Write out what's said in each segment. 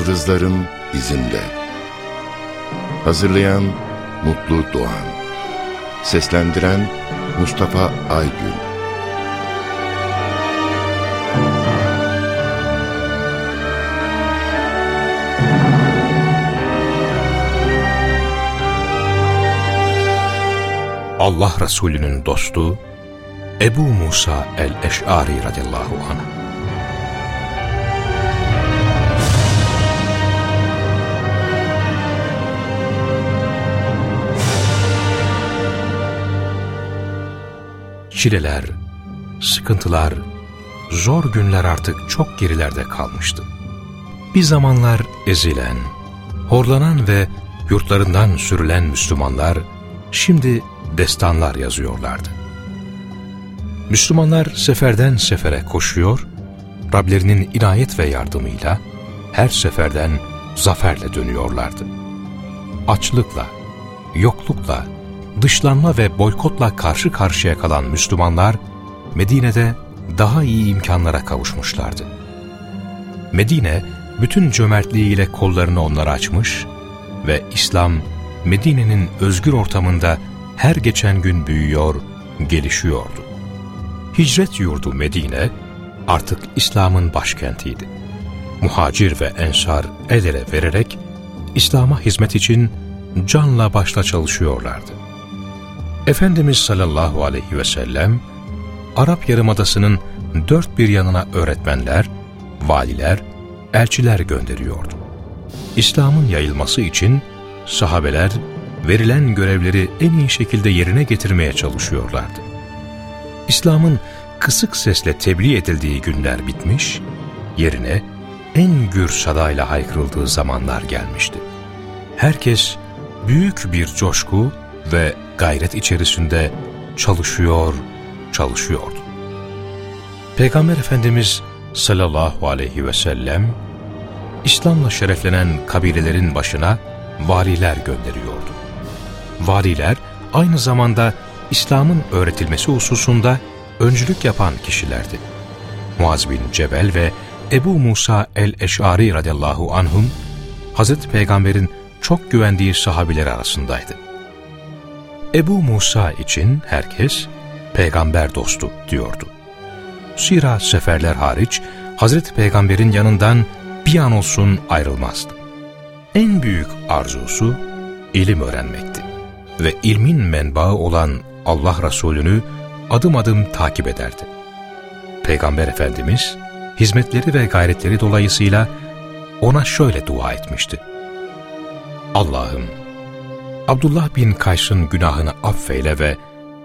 Yıldızların izinde. Hazırlayan Mutlu Doğan. Seslendiren Mustafa Aygün. Allah Resulü'nün dostu Ebu Musa el-Eş'ari radıyallahu anh Çileler, sıkıntılar, zor günler artık çok gerilerde kalmıştı. Bir zamanlar ezilen, horlanan ve yurtlarından sürülen Müslümanlar şimdi destanlar yazıyorlardı. Müslümanlar seferden sefere koşuyor, Rablerinin inayet ve yardımıyla her seferden zaferle dönüyorlardı. Açlıkla, yoklukla, dışlanma ve boykotla karşı karşıya kalan Müslümanlar Medine'de daha iyi imkanlara kavuşmuşlardı. Medine bütün cömertliğiyle kollarını onlara açmış ve İslam Medine'nin özgür ortamında her geçen gün büyüyor, gelişiyordu. Hicret yurdu Medine artık İslam'ın başkentiydi. Muhacir ve ensar el ele vererek İslam'a hizmet için canla başla çalışıyorlardı. Efendimiz sallallahu aleyhi ve sellem, Arap Yarımadası'nın dört bir yanına öğretmenler, valiler, elçiler gönderiyordu. İslam'ın yayılması için sahabeler verilen görevleri en iyi şekilde yerine getirmeye çalışıyorlardı. İslam'ın kısık sesle tebliğ edildiği günler bitmiş, yerine en gür sadayla haykırıldığı zamanlar gelmişti. Herkes büyük bir coşku ve gayret içerisinde çalışıyor, çalışıyordu. Peygamber Efendimiz sallallahu aleyhi ve sellem, İslam'la şereflenen kabilelerin başına variler gönderiyordu. Variler aynı zamanda İslam'ın öğretilmesi hususunda öncülük yapan kişilerdi. Muaz bin Cebel ve Ebu Musa el-Eş'ari radıyallahu anhum, Hazreti Peygamber'in çok güvendiği sahabiler arasındaydı. Ebu Musa için herkes peygamber dostu diyordu. Zira seferler hariç Hazreti Peygamber'in yanından bir an olsun ayrılmazdı. En büyük arzusu ilim öğrenmekti ve ilmin menbaı olan Allah Resulü'nü adım adım takip ederdi. Peygamber Efendimiz hizmetleri ve gayretleri dolayısıyla ona şöyle dua etmişti. Allah'ım Abdullah bin Kays'ın günahını affeyle ve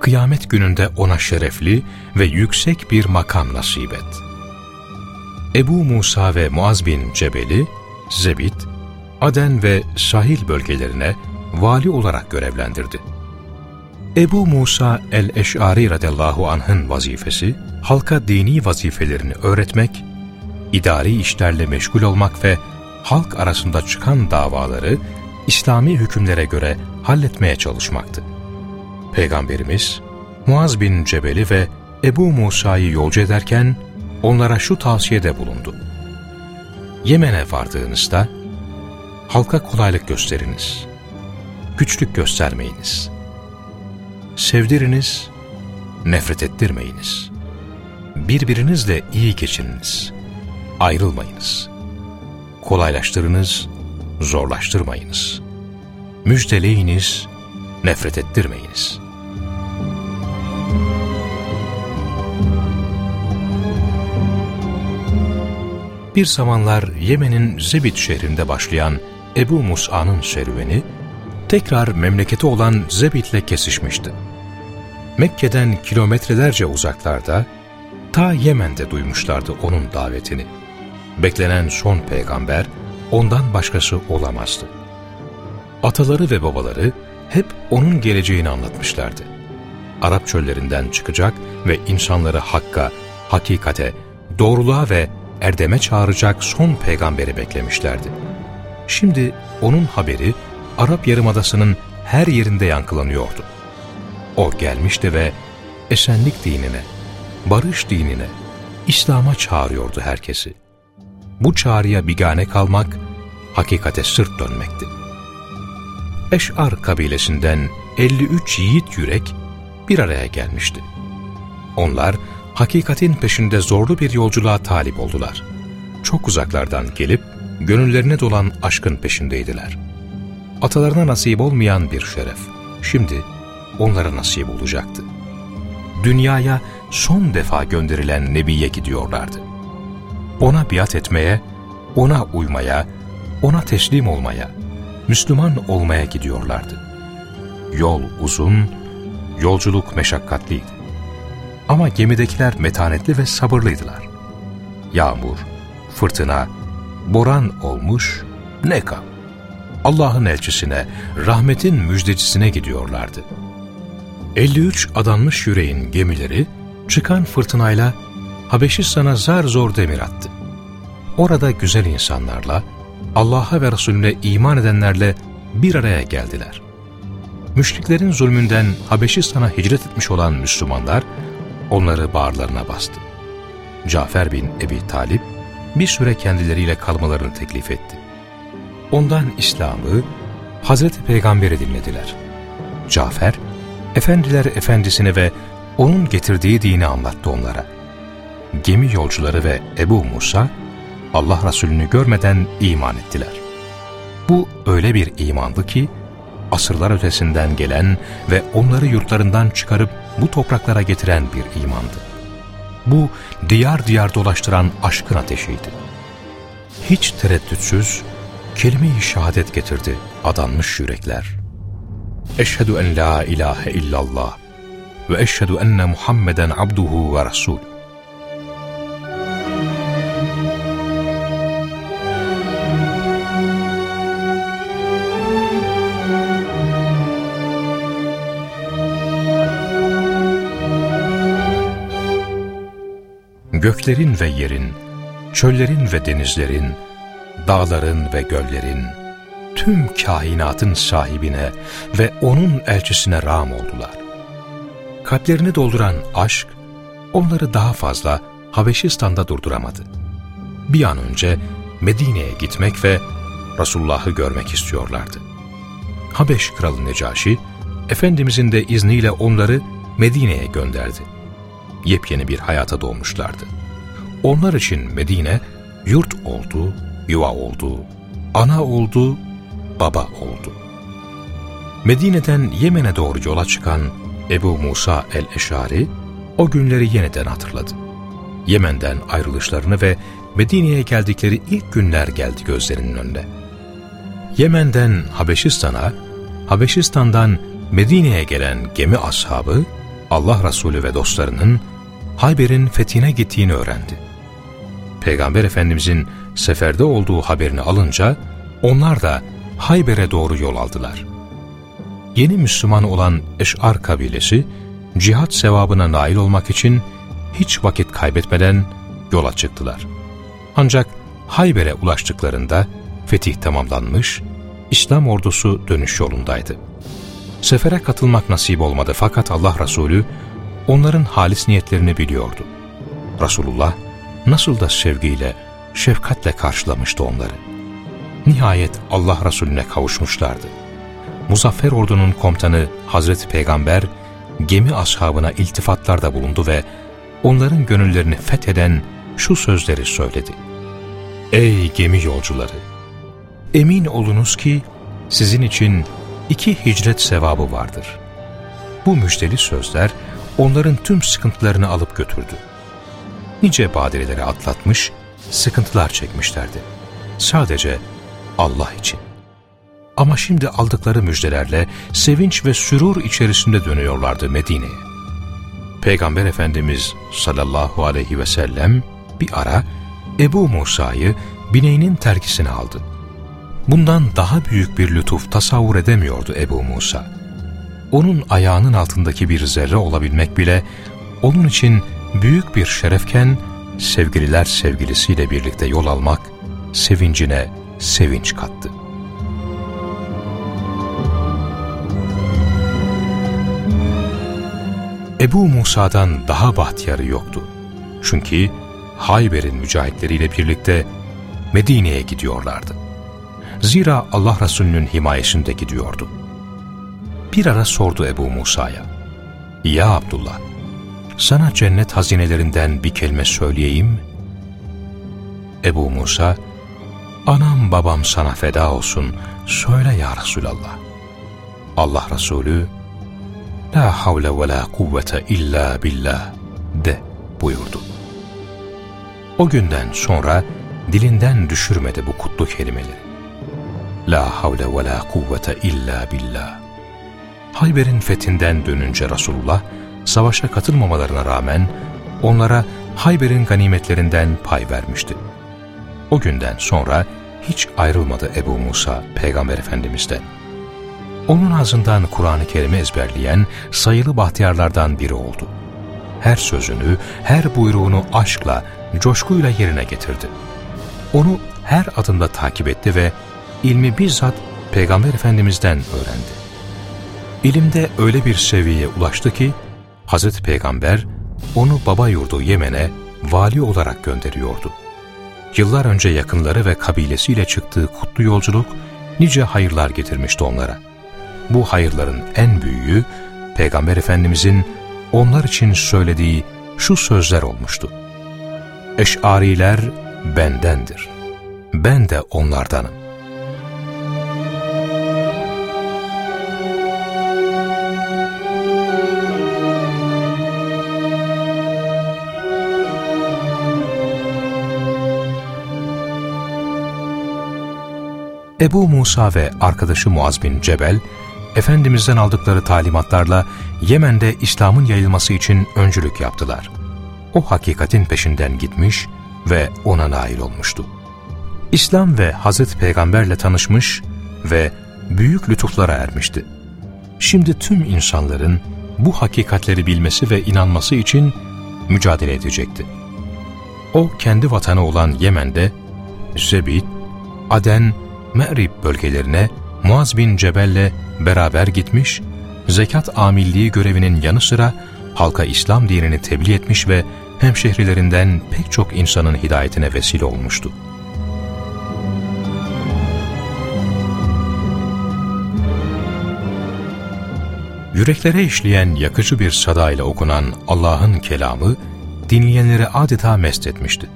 kıyamet gününde ona şerefli ve yüksek bir makam nasip et. Ebu Musa ve Muaz bin Cebel'i, Zebit, Aden ve sahil bölgelerine vali olarak görevlendirdi. Ebu Musa el-Eş'ari radıyallahu anh'ın vazifesi, halka dini vazifelerini öğretmek, idari işlerle meşgul olmak ve halk arasında çıkan davaları İslami hükümlere göre halletmeye çalışmaktı. Peygamberimiz, Muaz bin Cebeli ve Ebu Musa'yı yolcu ederken onlara şu tavsiyede bulundu. Yemen'e vardığınızda halka kolaylık gösteriniz, güçlük göstermeyiniz. Sevdiriniz, nefret ettirmeyiniz. Birbirinizle iyi geçininiz, ayrılmayınız. Kolaylaştırınız, zorlaştırmayınız. Müjdeleyiniz, nefret ettirmeyiniz. Bir zamanlar Yemen'in Zebit şehrinde başlayan Ebu Musa'nın serüveni, tekrar memleketi olan Zebit'le kesişmişti. Mekke'den kilometrelerce uzaklarda, ta Yemen'de duymuşlardı onun davetini. Beklenen son peygamber, ondan başkası olamazdı. Ataları ve babaları hep onun geleceğini anlatmışlardı. Arap çöllerinden çıkacak ve insanları hakka, hakikate, doğruluğa ve erdeme çağıracak son peygamberi beklemişlerdi. Şimdi onun haberi Arap Yarımadası'nın her yerinde yankılanıyordu. O gelmişti ve esenlik dinine, barış dinine, İslam'a çağırıyordu herkesi. Bu çağrıya bigane kalmak hakikate sırt dönmekti. Eş'ar kabilesinden 53 yiğit yürek bir araya gelmişti. Onlar hakikatin peşinde zorlu bir yolculuğa talip oldular. Çok uzaklardan gelip gönüllerine dolan aşkın peşindeydiler. Atalarına nasip olmayan bir şeref, şimdi onlara nasip olacaktı. Dünyaya son defa gönderilen Nebi'ye gidiyorlardı. Ona biat etmeye, ona uymaya, ona teslim olmaya, Müslüman olmaya gidiyorlardı. Yol uzun, yolculuk meşakkatliydi. Ama gemidekiler metanetli ve sabırlıydılar. Yağmur, fırtına, boran olmuş, ne kal. Allah'ın elçisine, rahmetin müjdecisine gidiyorlardı. 53 adanmış yüreğin gemileri, çıkan fırtınayla Habeşistan'a zar zor demir attı. Orada güzel insanlarla, Allah'a ve Resulüne iman edenlerle bir araya geldiler. Müşriklerin zulmünden Habeşistan'a hicret etmiş olan Müslümanlar, onları bağırlarına bastı. Cafer bin Ebi Talip, bir süre kendileriyle kalmalarını teklif etti. Ondan İslam'ı, Hazreti Peygamber'i dinlediler. Cafer, efendiler efendisine ve onun getirdiği dini anlattı onlara. Gemi yolcuları ve Ebu Musa, Allah Resulü'nü görmeden iman ettiler. Bu öyle bir imandı ki, asırlar ötesinden gelen ve onları yurtlarından çıkarıp bu topraklara getiren bir imandı. Bu diyar diyar dolaştıran aşkın ateşiydi. Hiç tereddütsüz kelime-i şehadet getirdi adanmış yürekler. Eşhedü en la ilahe illallah ve eşhedü enne Muhammeden abduhu ve rasul. Göklerin ve yerin, çöllerin ve denizlerin, dağların ve göllerin, tüm kainatın sahibine ve onun elçisine ram oldular. Kalplerini dolduran aşk, onları daha fazla Habeşistan'da durduramadı. Bir an önce Medine'ye gitmek ve Resulullah'ı görmek istiyorlardı. Habeş kralı Necaşi, Efendimizin de izniyle onları Medine'ye gönderdi. Yepyeni bir hayata doğmuşlardı. Onlar için Medine, yurt oldu, yuva oldu, ana oldu, baba oldu. Medine'den Yemen'e doğru yola çıkan Ebu Musa el-Eşari o günleri yeniden hatırladı. Yemen'den ayrılışlarını ve Medine'ye geldikleri ilk günler geldi gözlerinin önüne. Yemen'den Habeşistan'a, Habeşistan'dan Medine'ye gelen gemi ashabı, Allah Resulü ve dostlarının Hayber'in fethine gittiğini öğrendi. Peygamber Efendimizin seferde olduğu haberini alınca onlar da Hayber'e doğru yol aldılar. Yeni Müslüman olan Eş'ar kabilesi cihat sevabına nail olmak için hiç vakit kaybetmeden yola çıktılar. Ancak Hayber'e ulaştıklarında fetih tamamlanmış, İslam ordusu dönüş yolundaydı. Sefere katılmak nasip olmadı fakat Allah Resulü onların halis niyetlerini biliyordu. Resulullah nasıl da sevgiyle, şefkatle karşılamıştı onları. Nihayet Allah Resulüne kavuşmuşlardı. Muzaffer ordunun komutanı Hazreti Peygamber, gemi ashabına iltifatlarda bulundu ve onların gönüllerini fetheden şu sözleri söyledi. Ey gemi yolcuları! Emin olunuz ki sizin için iki hicret sevabı vardır. Bu müjdeli sözler onların tüm sıkıntılarını alıp götürdü. Nice badireleri atlatmış, sıkıntılar çekmişlerdi. Sadece Allah için. Ama şimdi aldıkları müjdelerle sevinç ve sürur içerisinde dönüyorlardı Medine'ye. Peygamber Efendimiz sallallahu aleyhi ve sellem bir ara Ebu Musa'yı bineğinin terkisine aldı. Bundan daha büyük bir lütuf tasavvur edemiyordu Ebu Musa. Onun ayağının altındaki bir zerre olabilmek bile onun için büyük bir şerefken sevgililer sevgilisiyle birlikte yol almak sevincine sevinç kattı. Ebu Musa'dan daha bahtiyarı yoktu. Çünkü Hayber'in mücahitleriyle birlikte Medine'ye gidiyorlardı. Zira Allah Resulü'nün himayesinde gidiyordu. Bir ara sordu Ebu Musa'ya, ''Ya Abdullah, sana cennet hazinelerinden bir kelime söyleyeyim Ebu Musa, ''Anam babam sana feda olsun, söyle ya Resulallah.'' Allah Resulü, ''La havle ve la kuvvete illa billah.'' de buyurdu. O günden sonra dilinden düşürmedi bu kutlu kelimeleri. La havle ve la kuvvete illa billah. Hayber'in fethinden dönünce Resulullah, savaşa katılmamalarına rağmen onlara Hayber'in ganimetlerinden pay vermişti. O günden sonra hiç ayrılmadı Ebu Musa Peygamber Efendimiz'den. Onun ağzından Kur'an-ı Kerim'i ezberleyen sayılı bahtiyarlardan biri oldu. Her sözünü, her buyruğunu aşkla, coşkuyla yerine getirdi. Onu her adımda takip etti ve ilmi bizzat Peygamber Efendimiz'den öğrendi. İlimde öyle bir seviyeye ulaştı ki, Hazreti Peygamber onu baba yurdu Yemen'e vali olarak gönderiyordu. Yıllar önce yakınları ve kabilesiyle çıktığı kutlu yolculuk nice hayırlar getirmişti onlara. Bu hayırların en büyüğü Peygamber Efendimizin onlar için söylediği şu sözler olmuştu. Eş'ariler bendendir. Ben de onlardanım. Ebu Musa ve arkadaşı Muaz bin Cebel, Efendimiz'den aldıkları talimatlarla Yemen'de İslam'ın yayılması için öncülük yaptılar. O hakikatin peşinden gitmiş ve ona nail olmuştu. İslam ve Hazreti Peygamberle tanışmış ve büyük lütuflara ermişti. Şimdi tüm insanların bu hakikatleri bilmesi ve inanması için mücadele edecekti. O kendi vatanı olan Yemen'de Zebid, Aden Me'rib bölgelerine Muaz bin Cebel'le beraber gitmiş, zekat amilliği görevinin yanı sıra halka İslam dinini tebliğ etmiş ve hemşehrilerinden pek çok insanın hidayetine vesile olmuştu. Yüreklere işleyen yakıcı bir sadayla okunan Allah'ın kelamı, dinleyenleri adeta mest etmişti.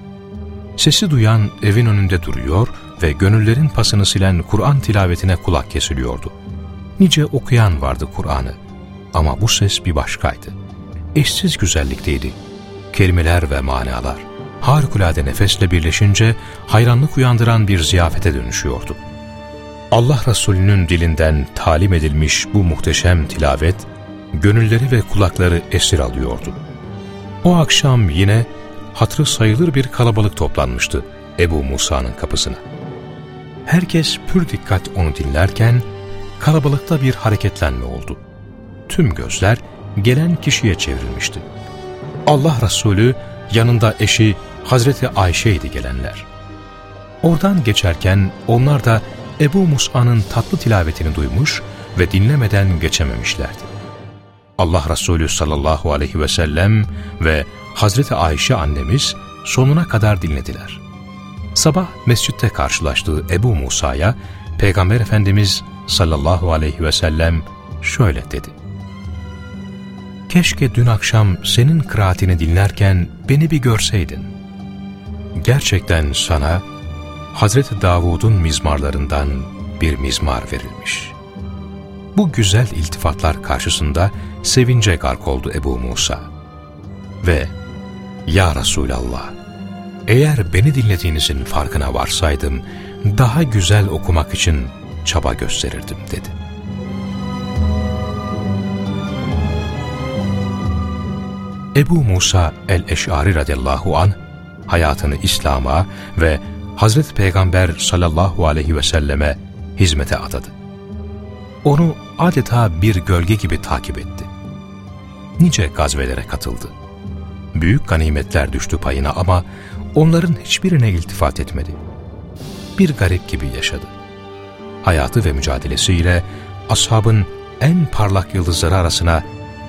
Sesi duyan evin önünde duruyor ve gönüllerin pasını silen Kur'an tilavetine kulak kesiliyordu. Nice okuyan vardı Kur'an'ı ama bu ses bir başkaydı. Eşsiz güzellikteydi. Kelimeler ve manalar harikulade nefesle birleşince hayranlık uyandıran bir ziyafete dönüşüyordu. Allah Resulü'nün dilinden talim edilmiş bu muhteşem tilavet, gönülleri ve kulakları esir alıyordu. O akşam yine hatrı sayılır bir kalabalık toplanmıştı Ebu Musa'nın kapısına. Herkes pür dikkat onu dinlerken kalabalıkta bir hareketlenme oldu. Tüm gözler gelen kişiye çevrilmişti. Allah Resulü yanında eşi Hazreti Ayşe idi gelenler. Oradan geçerken onlar da Ebu Musa'nın tatlı tilavetini duymuş ve dinlemeden geçememişlerdi. Allah Resulü sallallahu aleyhi ve sellem ve Hazreti Ayşe annemiz sonuna kadar dinlediler. Sabah mescitte karşılaştığı Ebu Musa'ya Peygamber Efendimiz sallallahu aleyhi ve sellem şöyle dedi. Keşke dün akşam senin kıraatini dinlerken beni bir görseydin. Gerçekten sana Hazreti Davud'un mizmarlarından bir mizmar verilmiş. Bu güzel iltifatlar karşısında sevince gark oldu Ebu Musa. Ve Ya Resulallah eğer beni dinlediğinizin farkına varsaydım, daha güzel okumak için çaba gösterirdim dedi. Ebu Musa el-Eş'ari radıyallahu an hayatını İslam'a ve Hazreti Peygamber sallallahu aleyhi ve selleme hizmete adadı. Onu adeta bir gölge gibi takip etti. Nice gazvelere katıldı. Büyük ganimetler düştü payına ama onların hiçbirine iltifat etmedi. Bir garip gibi yaşadı. Hayatı ve mücadelesiyle ashabın en parlak yıldızları arasına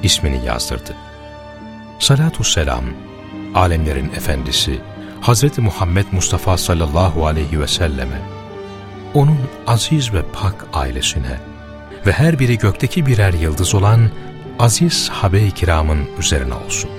ismini yazdırdı. Salatü selam, alemlerin efendisi, Hazreti Muhammed Mustafa sallallahu aleyhi ve selleme, onun aziz ve pak ailesine ve her biri gökteki birer yıldız olan aziz sahabe-i kiramın üzerine olsun.